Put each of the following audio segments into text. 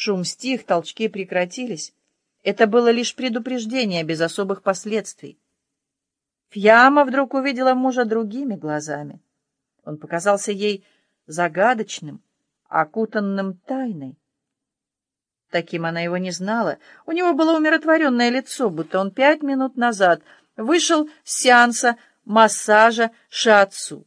Шум стих, толчки прекратились. Это было лишь предупреждение без особых последствий. Фьяма вдруг увидела мужа другими глазами. Он показался ей загадочным, окутанным тайной. Таким она его не знала. У него было умиротворенное лицо, будто он пять минут назад вышел с сеанса массажа шиатсу.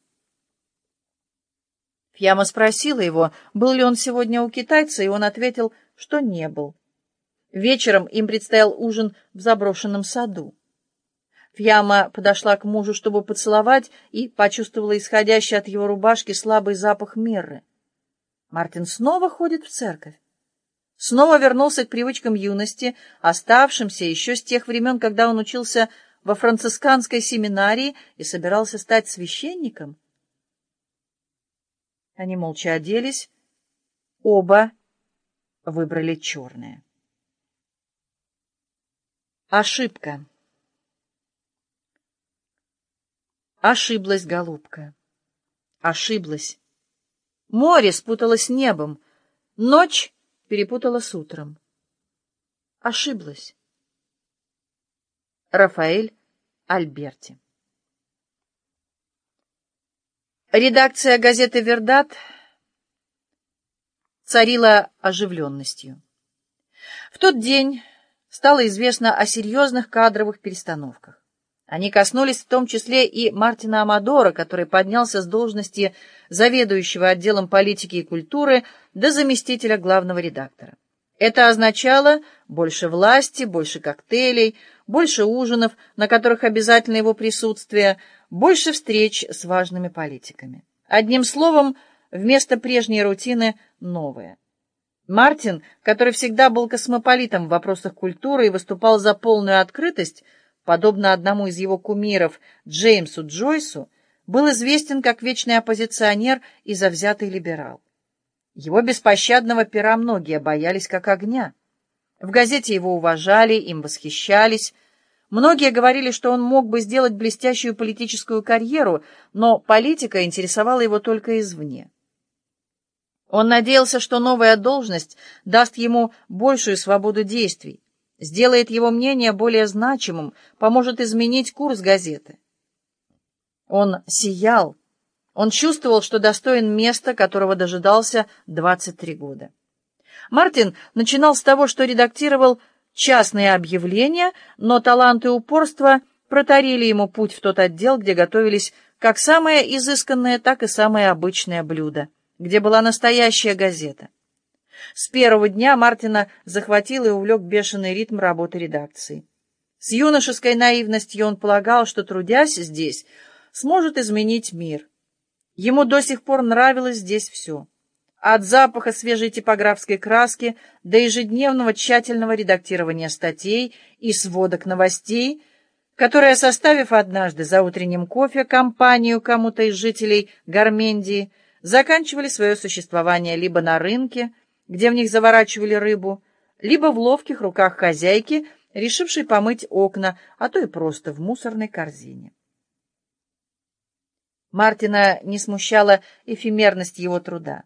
Фьяма спросила его, был ли он сегодня у китайца, и он ответил, что не был. Вечером им предстоял ужин в заброшенном саду. Фьяма подошла к мужу, чтобы поцеловать, и почувствовала исходящий от его рубашки слабый запах мирры. Мартин снова ходит в церковь. Снова вернулся к привычкам юности, оставшимся еще с тех времен, когда он учился во францисканской семинарии и собирался стать священником. Они молча оделись. Оба выбрали черное. Ошибка. Ошиблась голубка. Ошиблась. Море спуталось с небом. Ночь перепутала с утром. Ошиблась. Рафаэль Альберти Редакция газеты «Вердат» царила оживленностью. В тот день стало известно о серьезных кадровых перестановках. Они коснулись в том числе и Мартина Амадора, который поднялся с должности заведующего отделом политики и культуры до заместителя главного редактора. Это означало больше власти, больше коктейлей, больше ужинов, на которых обязательно его присутствие, больше встреч с важными политиками. Одним словом, вместо прежней рутины – новое. Мартин, который всегда был космополитом в вопросах культуры и выступал за полную открытость, подобно одному из его кумиров Джеймсу Джойсу, был известен как вечный оппозиционер и завзятый либерал. Его беспощадного пера многие боялись как огня. В газете его уважали, им восхищались. Многие говорили, что он мог бы сделать блестящую политическую карьеру, но политика интересовала его только извне. Он надеялся, что новая должность даст ему большую свободу действий, сделает его мнение более значимым, поможет изменить курс газеты. Он сиял, он чувствовал, что достоин места, которого дожидался 23 года. Мартин начинал с того, что редактировал частные объявления, но талант и упорство протарили ему путь в тот отдел, где готовились как самое изысканное, так и самое обычное блюдо, где была настоящая газета. С первого дня Мартина захватил и увлек бешеный ритм работы редакции. С юношеской наивностью он полагал, что, трудясь здесь, сможет изменить мир. Ему до сих пор нравилось здесь все. От запаха свежей типографской краски до ежедневного тщательного редактирования статей и сводок новостей, которые, составив однажды за утренним кофе компанию кому-то из жителей Гармендии, заканчивали свое существование либо на рынке, где в них заворачивали рыбу, либо в ловких руках хозяйки, решившей помыть окна, а то и просто в мусорной корзине. Мартина не смущала эфемерность его труда.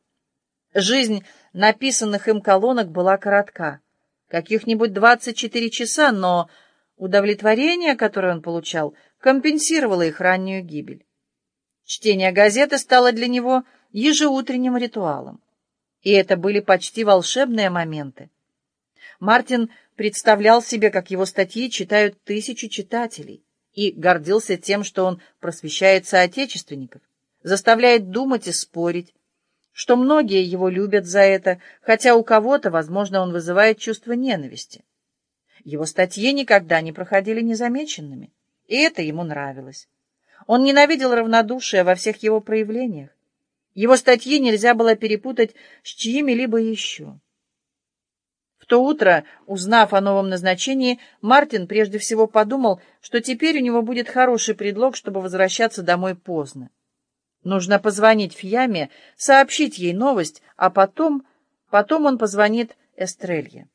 Жизнь написанных им колонок была коротка, каких-нибудь 24 часа, но удовлетворение, которое он получал, компенсировало их раннюю гибель. Чтение газеты стало для него ежеутренним ритуалом. И это были почти волшебные моменты. Мартин представлял себе, как его статьи читают тысячи читателей, и гордился тем, что он просвещает соотечественников, заставляет думать и спорить, что многие его любят за это, хотя у кого-то, возможно, он вызывает чувство ненависти. Его статьи никогда не проходили незамеченными, и это ему нравилось. Он ненавидел равнодушие во всех его проявлениях. Его статьи нельзя было перепутать с чьими-либо еще. В то утро, узнав о новом назначении, Мартин прежде всего подумал, что теперь у него будет хороший предлог, чтобы возвращаться домой поздно. Нужно позвонить Фьяме, сообщить ей новость, а потом... потом он позвонит Эстрелье.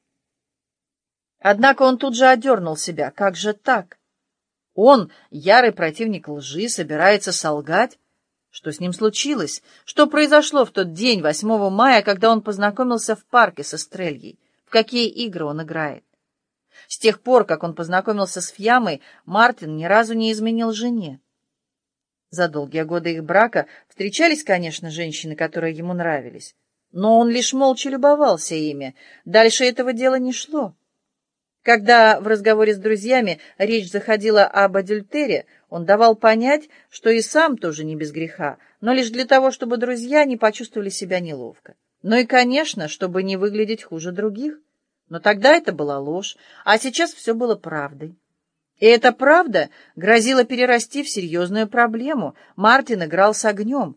Однако он тут же одернул себя. Как же так? Он, ярый противник лжи, собирается солгать? Что с ним случилось? Что произошло в тот день, 8 мая, когда он познакомился в парке со Стрельей? В какие игры он играет? С тех пор, как он познакомился с Фьямой, Мартин ни разу не изменил жене. За долгие годы их брака встречались, конечно, женщины, которые ему нравились, но он лишь молча любовался ими. Дальше этого дела не шло. Когда в разговоре с друзьями речь заходила об адюльтере, он давал понять, что и сам тоже не без греха, но лишь для того, чтобы друзья не почувствовали себя неловко. Ну и, конечно, чтобы не выглядеть хуже других. Но тогда это была ложь, а сейчас все было правдой. И эта правда грозила перерасти в серьезную проблему. Мартин играл с огнем.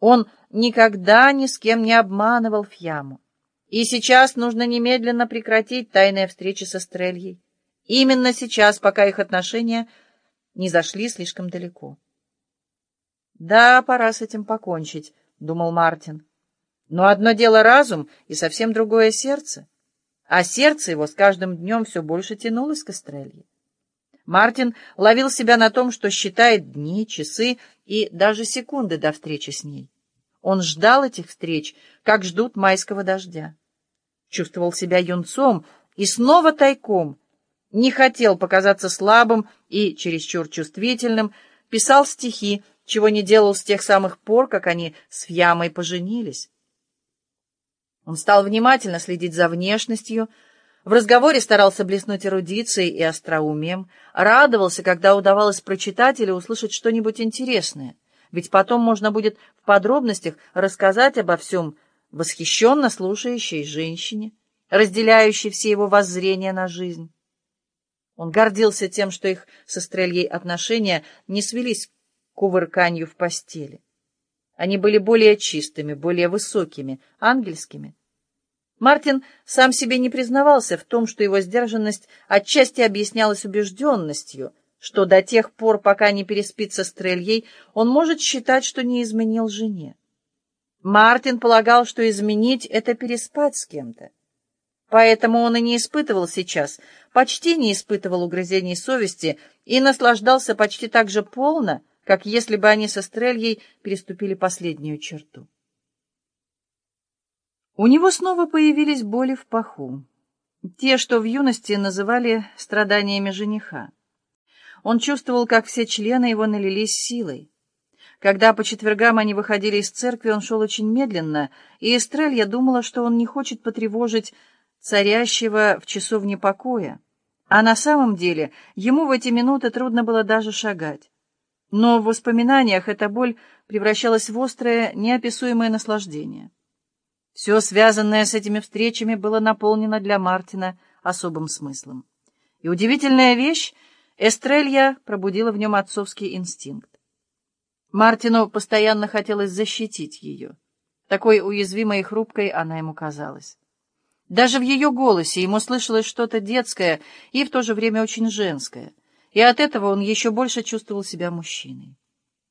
Он никогда ни с кем не обманывал Фьяму. И сейчас нужно немедленно прекратить тайные встречи со Стрельей. Именно сейчас, пока их отношения не зашли слишком далеко. «Да, пора с этим покончить», — думал Мартин. «Но одно дело разум и совсем другое сердце» а сердце его с каждым днем все больше тянулось к Эстрелье. Мартин ловил себя на том, что считает дни, часы и даже секунды до встречи с ней. Он ждал этих встреч, как ждут майского дождя. Чувствовал себя юнцом и снова тайком. Не хотел показаться слабым и чересчур чувствительным, писал стихи, чего не делал с тех самых пор, как они с Фьямой поженились. Он стал внимательно следить за внешностью, в разговоре старался блеснуть эрудицией и остроумием, радовался, когда удавалось прочитать или услышать что-нибудь интересное, ведь потом можно будет в подробностях рассказать обо всем восхищенно слушающей женщине, разделяющей все его воззрения на жизнь. Он гордился тем, что их со Стрельей отношения не свелись к увырканью в постели. Они были более чистыми, более высокими, ангельскими. Мартин сам себе не признавался в том, что его сдержанность отчасти объяснялась убежденностью, что до тех пор, пока не переспит со Стрельей, он может считать, что не изменил жене. Мартин полагал, что изменить — это переспать с кем-то. Поэтому он и не испытывал сейчас, почти не испытывал угрызений совести и наслаждался почти так же полно, как если бы они со Стрельей переступили последнюю черту. У него снова появились боли в паху, те, что в юности называли страданиями жениха. Он чувствовал, как все члены его налились силой. Когда по четвергам они выходили из церкви, он шел очень медленно, и Эстрелья думала, что он не хочет потревожить царящего в часовне покоя. А на самом деле ему в эти минуты трудно было даже шагать. Но в воспоминаниях эта боль превращалась в острое, неописуемое наслаждение. Все, связанное с этими встречами, было наполнено для Мартина особым смыслом. И удивительная вещь, Эстрелья пробудила в нем отцовский инстинкт. Мартину постоянно хотелось защитить ее. Такой уязвимой и хрупкой она ему казалась. Даже в ее голосе ему слышалось что-то детское и в то же время очень женское — и от этого он еще больше чувствовал себя мужчиной.